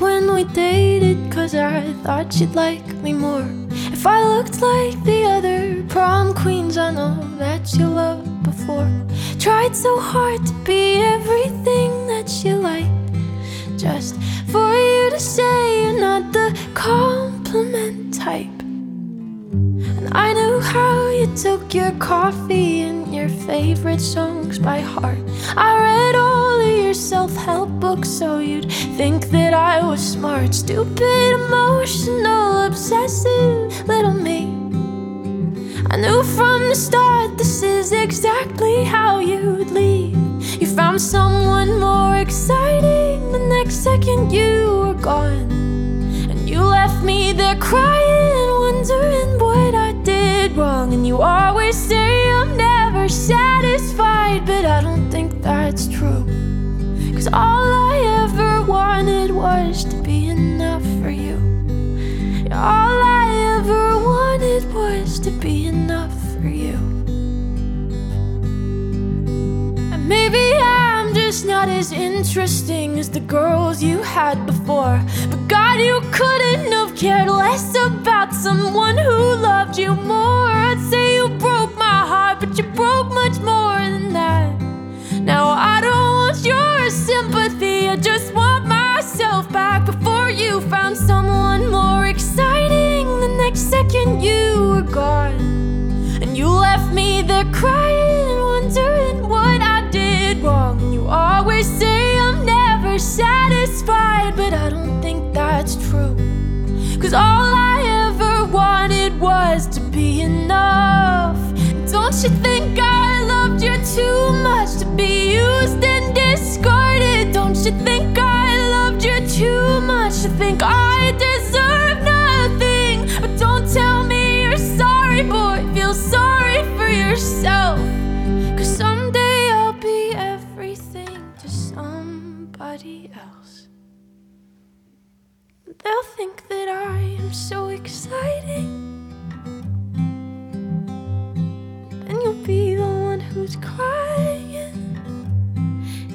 we dated, cause I thought you'd like me more. If I looked like the other prom queens, I know that you loved before. Tried so hard to be everything that you liked, just for you took your coffee and your favorite songs by heart. I read all of your self help books so you'd think that I was smart. Stupid, emotional, obsessive little me. I knew from the start this is exactly how you'd leave. You found someone more exciting the next second you were gone. And you left me there crying, you always say I'm never satisfied, but I don't think that's true. Cause all I ever wanted was to be enough for you. All I ever wanted was to be enough for you. And maybe I'm just not as interesting as the girls you had before. But God, you couldn't have cared less about someone who loved second you were gone, and you left me there crying, wondering what I did wrong. You always say I'm never satisfied, but I don't think that's true. Cause all I ever wanted was to be enough. Don't you think I everything to somebody else. They'll think that I am so exciting. And you'll be the one who's crying.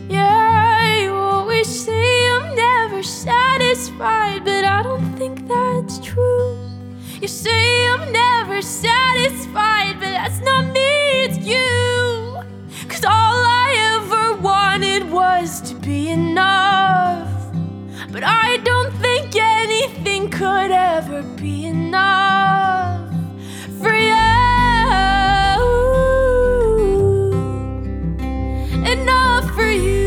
Yeah, you always say I'm never satisfied, but I don't think that's true. You say I'm never satisfied, but But I don't think anything could ever be enough for you. Enough for you.